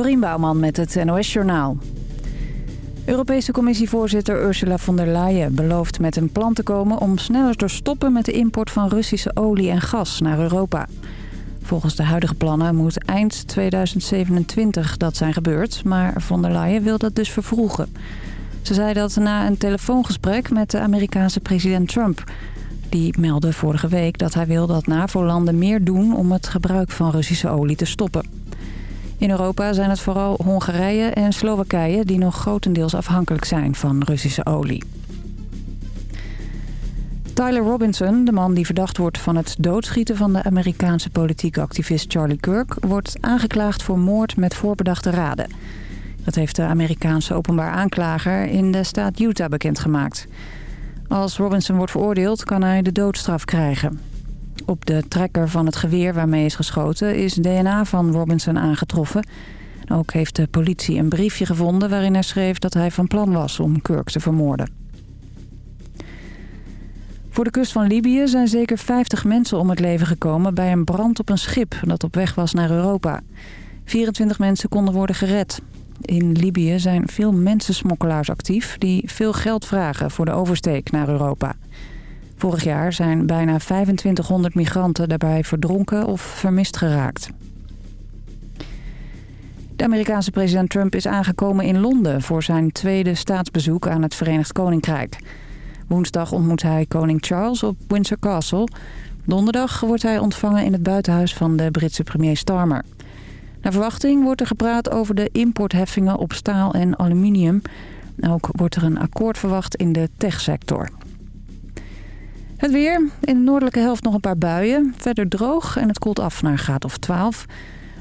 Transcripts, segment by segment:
Dorien Bouwman met het NOS Journaal. Europese commissievoorzitter Ursula von der Leyen belooft met een plan te komen... om sneller te stoppen met de import van Russische olie en gas naar Europa. Volgens de huidige plannen moet eind 2027 dat zijn gebeurd... maar von der Leyen wil dat dus vervroegen. Ze zei dat na een telefoongesprek met de Amerikaanse president Trump... Die meldde vorige week dat hij wil dat NAVO-landen meer doen om het gebruik van Russische olie te stoppen. In Europa zijn het vooral Hongarije en Slowakije die nog grotendeels afhankelijk zijn van Russische olie. Tyler Robinson, de man die verdacht wordt van het doodschieten van de Amerikaanse politieke activist Charlie Kirk, wordt aangeklaagd voor moord met voorbedachte raden. Dat heeft de Amerikaanse openbaar aanklager in de staat Utah bekendgemaakt. Als Robinson wordt veroordeeld kan hij de doodstraf krijgen. Op de trekker van het geweer waarmee is geschoten is DNA van Robinson aangetroffen. Ook heeft de politie een briefje gevonden waarin hij schreef dat hij van plan was om Kirk te vermoorden. Voor de kust van Libië zijn zeker 50 mensen om het leven gekomen bij een brand op een schip dat op weg was naar Europa. 24 mensen konden worden gered. In Libië zijn veel mensensmokkelaars actief die veel geld vragen voor de oversteek naar Europa. Vorig jaar zijn bijna 2500 migranten daarbij verdronken of vermist geraakt. De Amerikaanse president Trump is aangekomen in Londen voor zijn tweede staatsbezoek aan het Verenigd Koninkrijk. Woensdag ontmoet hij koning Charles op Windsor Castle. Donderdag wordt hij ontvangen in het buitenhuis van de Britse premier Starmer. Naar verwachting wordt er gepraat over de importheffingen op staal en aluminium. Ook wordt er een akkoord verwacht in de techsector. Het weer. In de noordelijke helft nog een paar buien. Verder droog en het koelt af naar een graad of 12.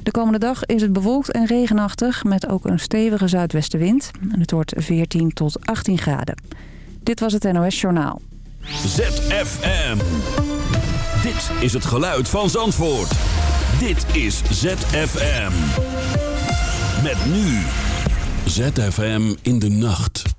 De komende dag is het bewolkt en regenachtig met ook een stevige zuidwestenwind. En het wordt 14 tot 18 graden. Dit was het NOS Journaal. ZFM. Dit is het geluid van Zandvoort. Dit is ZFM. Met nu. ZFM in de nacht.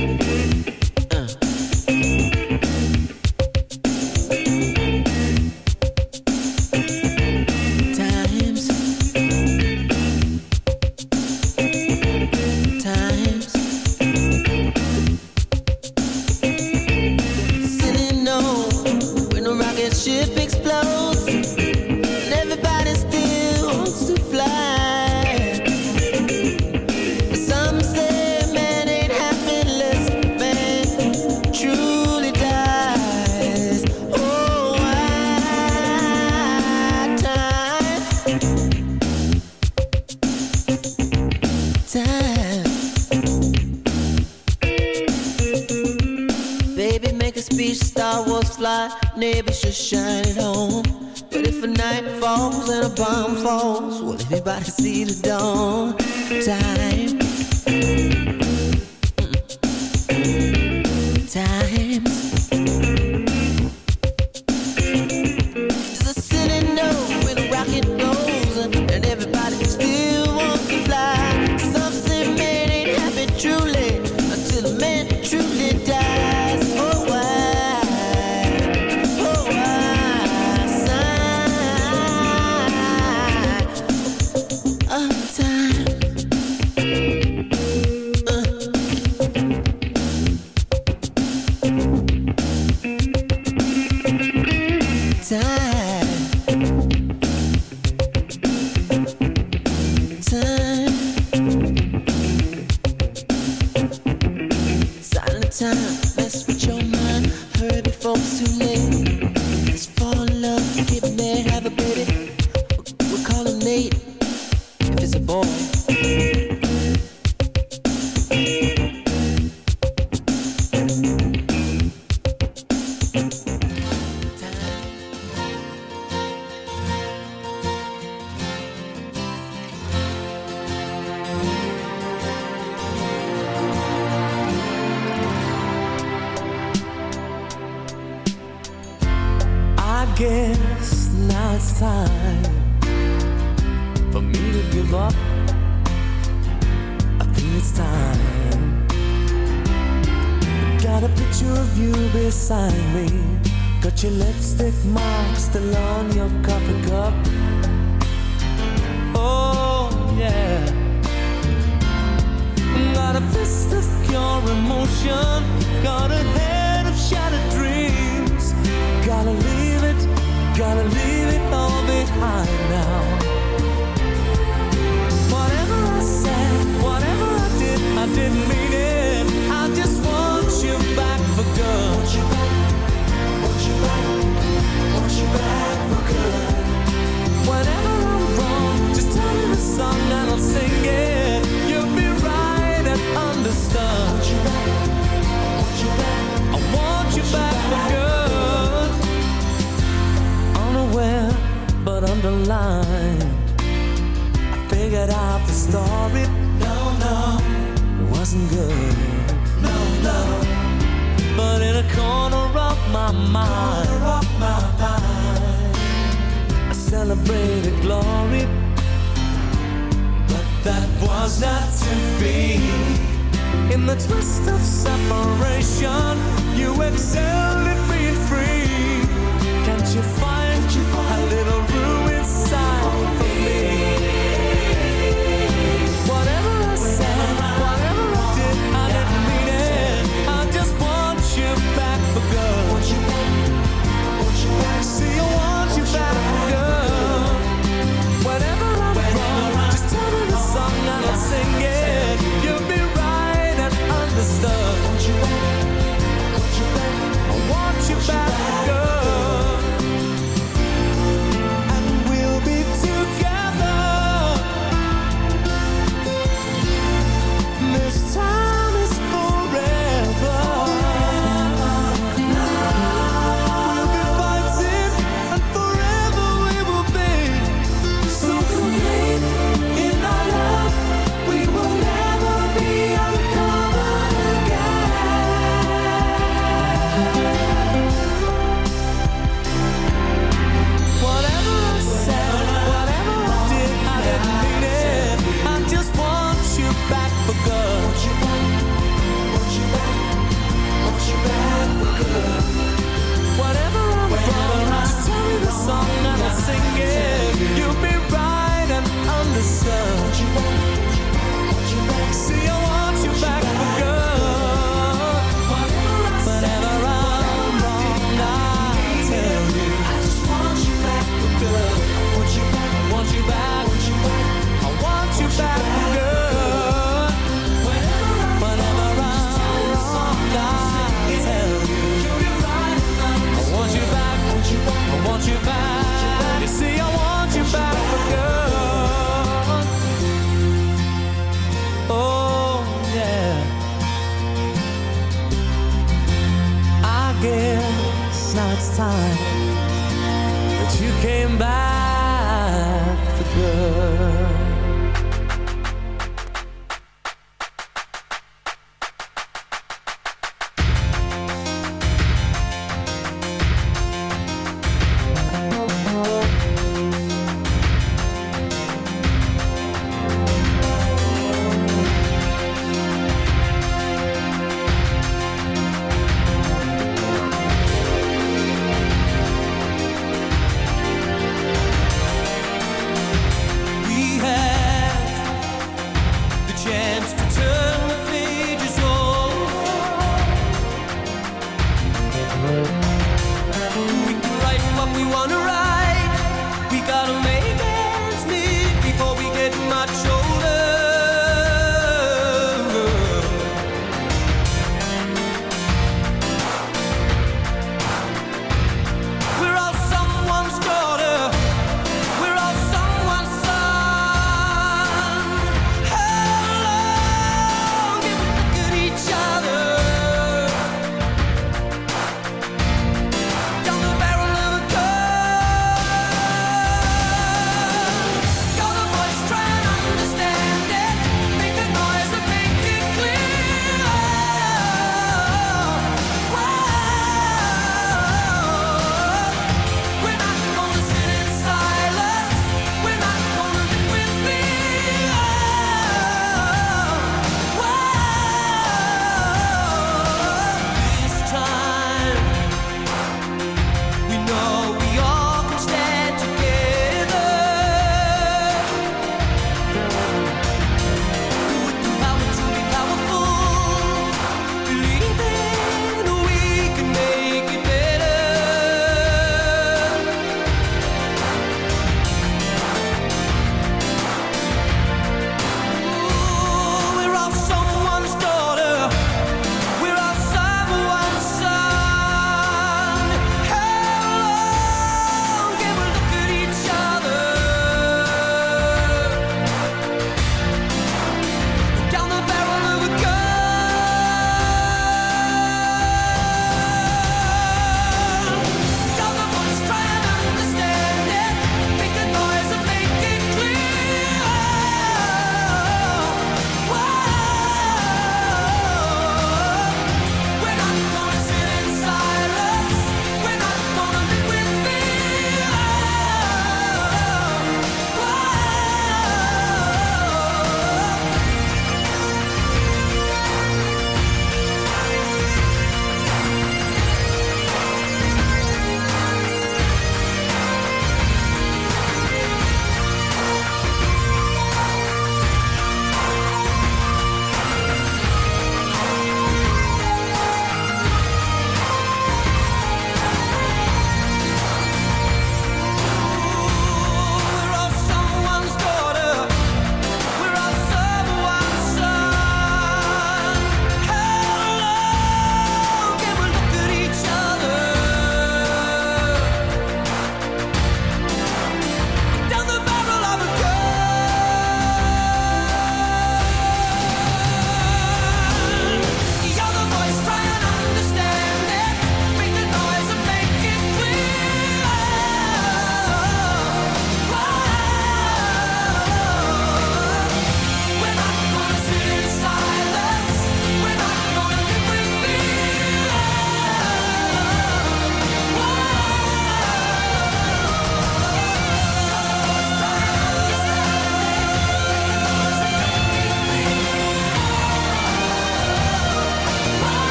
To be. In the twist of separation, you excelled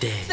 Cause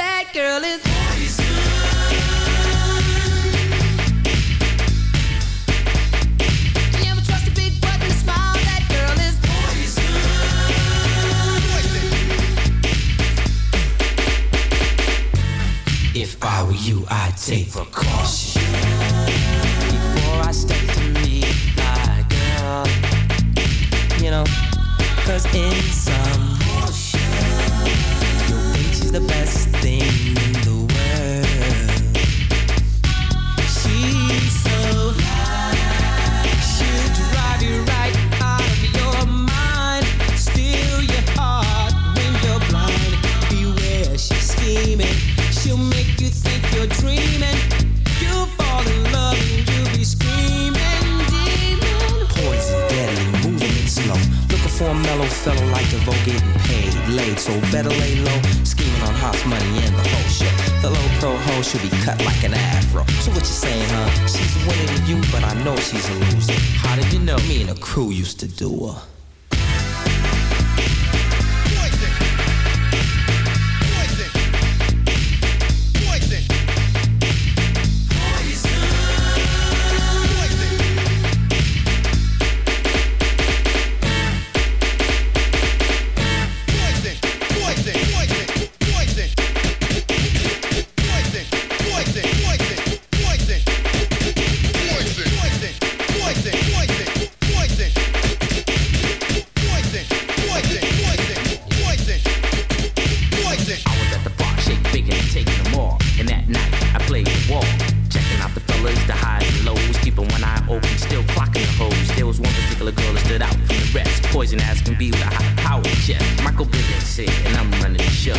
the highs and lows. Keeping one eye open, still clocking the hoes. There was one particular girl that stood out from the rest. Poison ass can be with a high power chest. Michael Bivins said, and I'm running the show.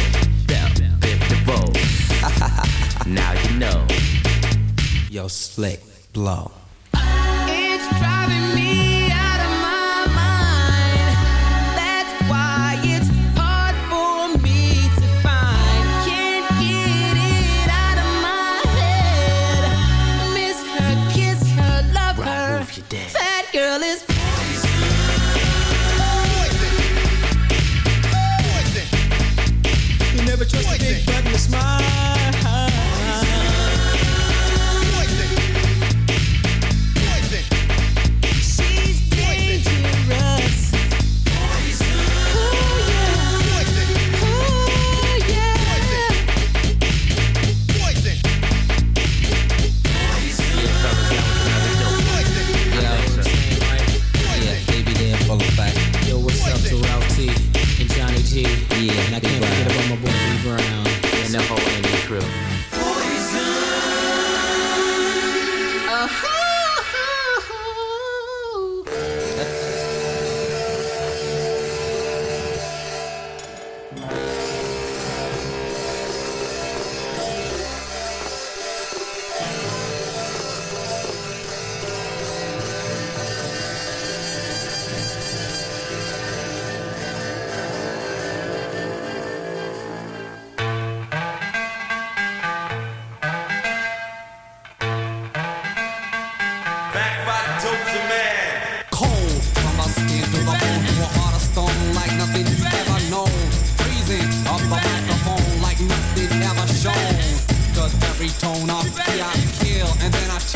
Bell, Biv DeVoe. now you know. Yo, slick, blow. It's driving smile.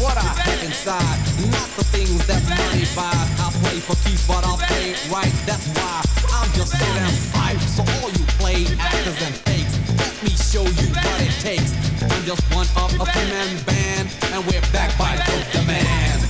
What I have inside, not the things that money buys. I play for keeps, but I'll play right. That's why I'm just so damn hype. So all you play actors and fakes, let me show you what it takes. I'm just one of a three-man band, and we're back by Dope Demand. Don't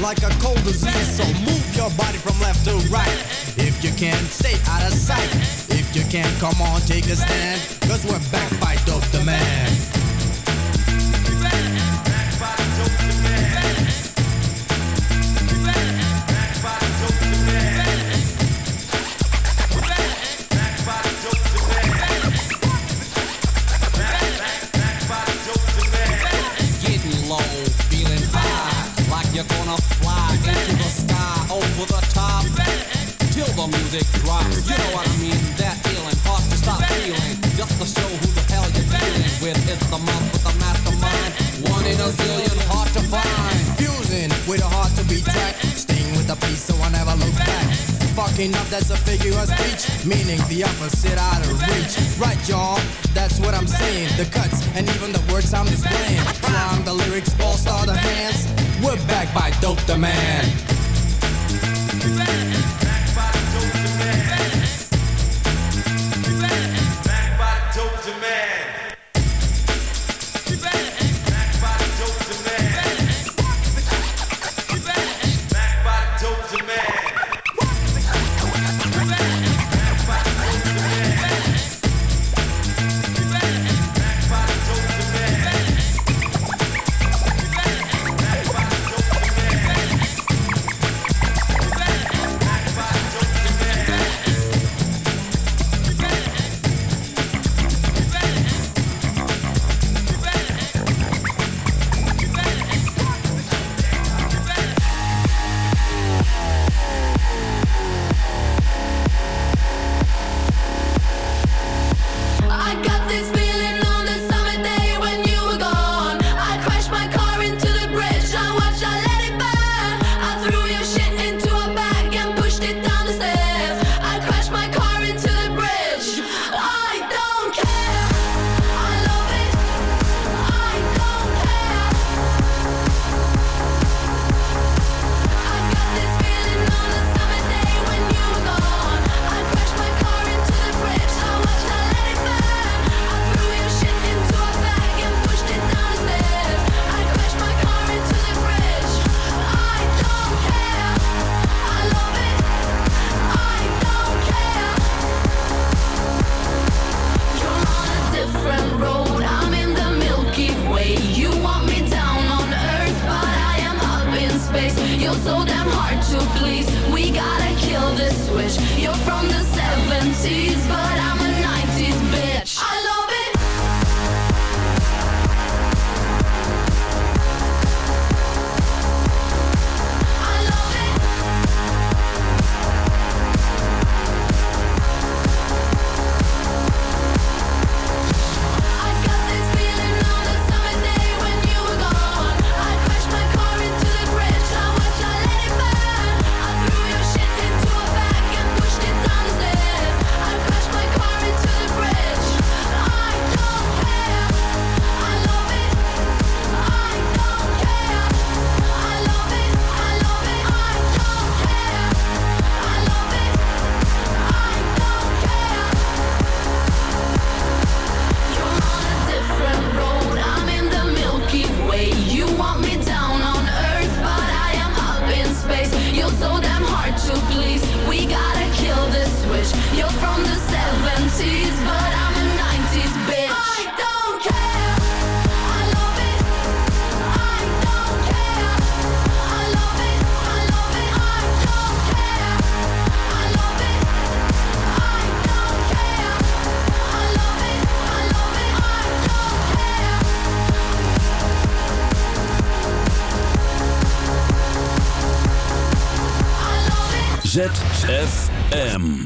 like a cold disease. So move your body from left to right. If you can't stay out of sight. If you can't, come on, take a stand. Cause we're back the opposite out of reach. Right, y'all, that's what I'm saying. The cuts and even the words I'm displaying. ZFM.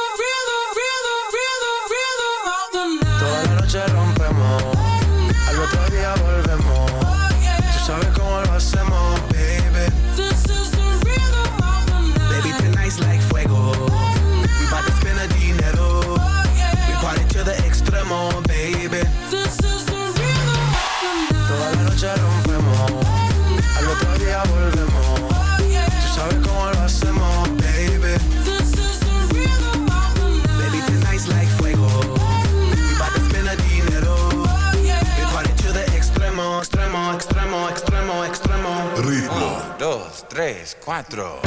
cuatro.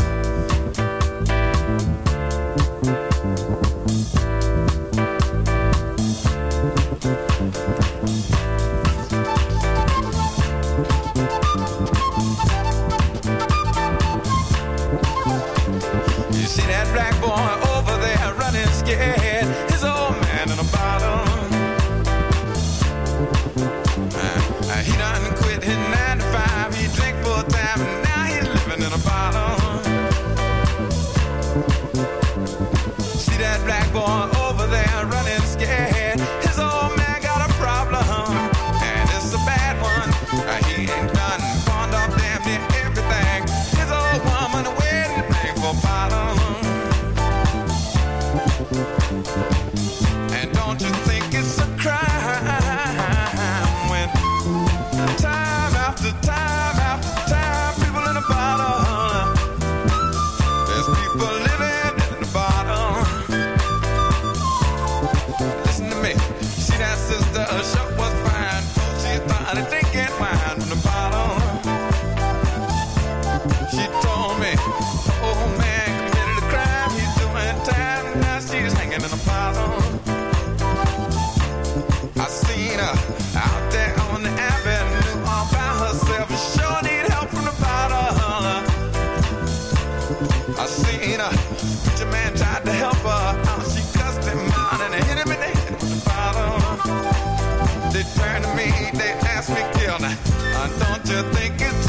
gonna. Uh, don't you think it's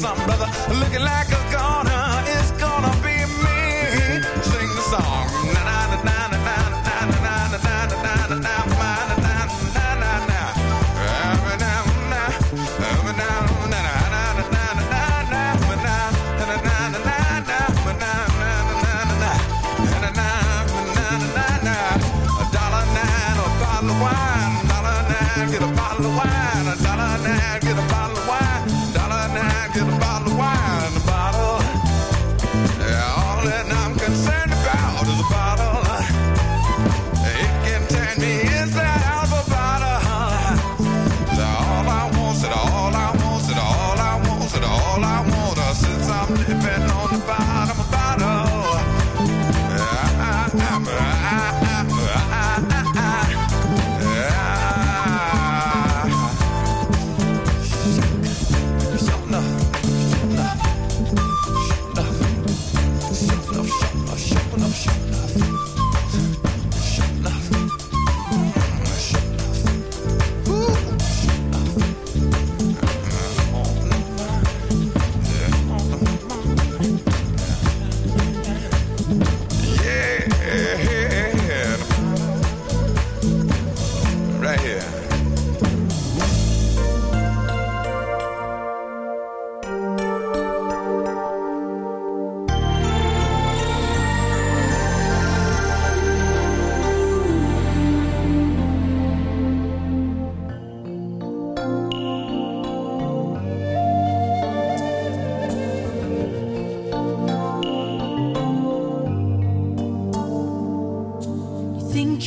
something, brother. Looking like a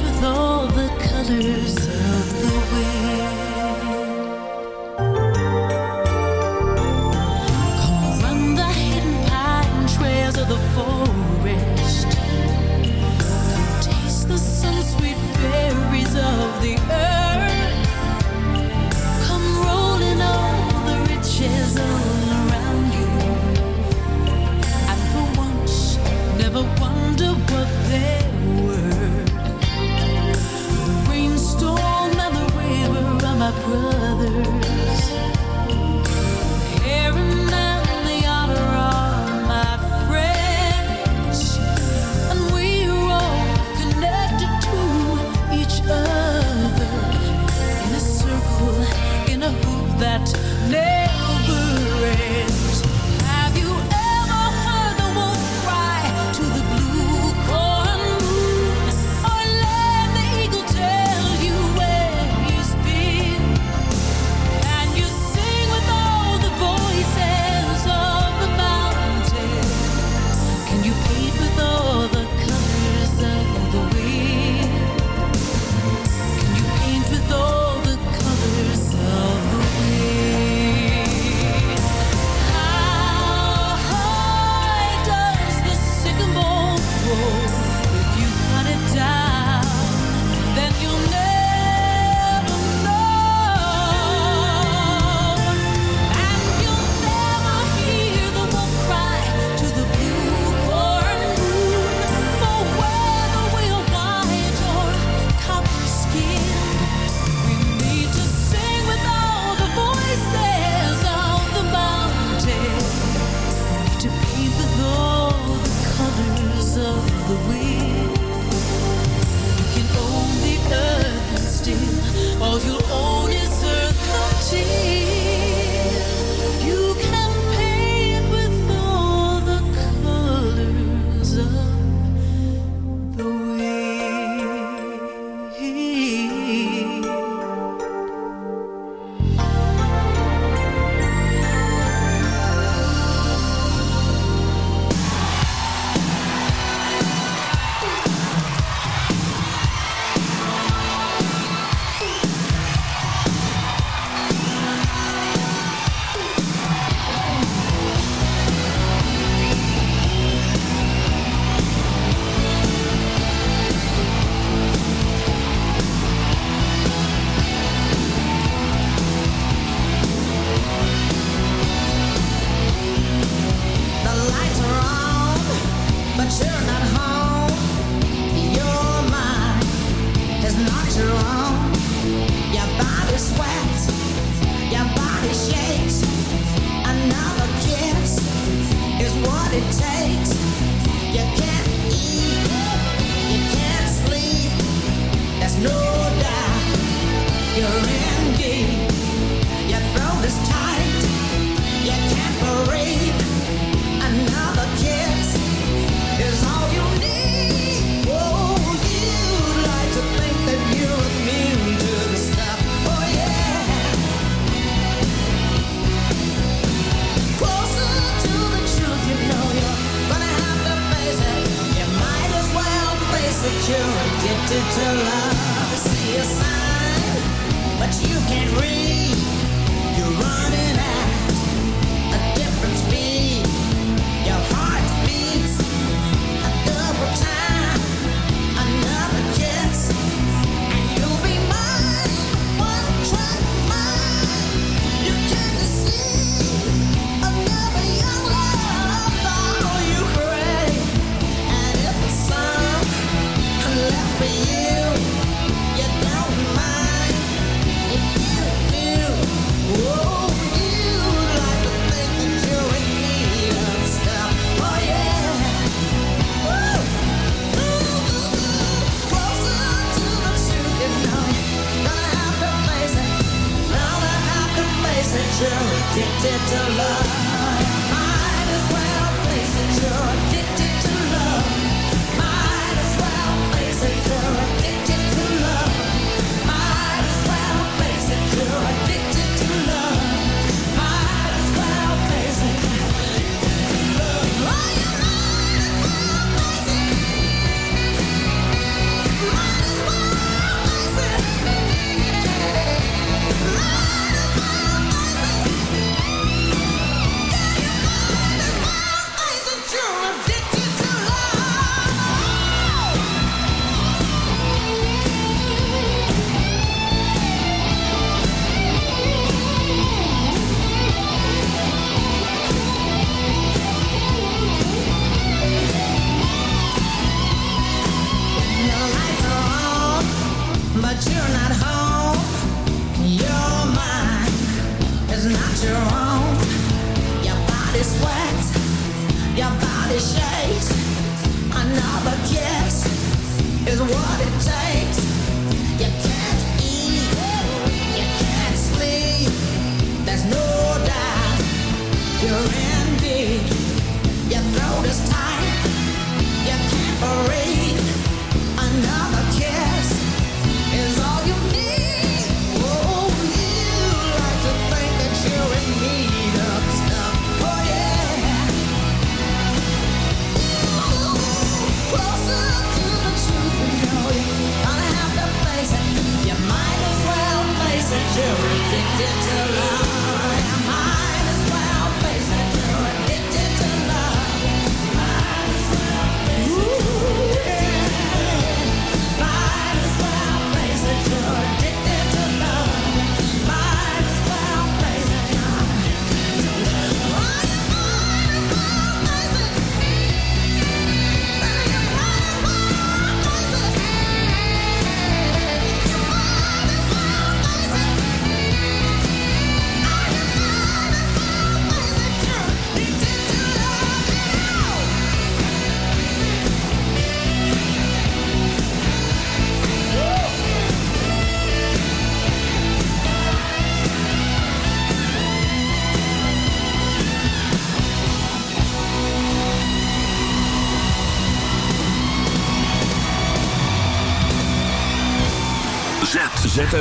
with all the colors? what they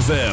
ZFM.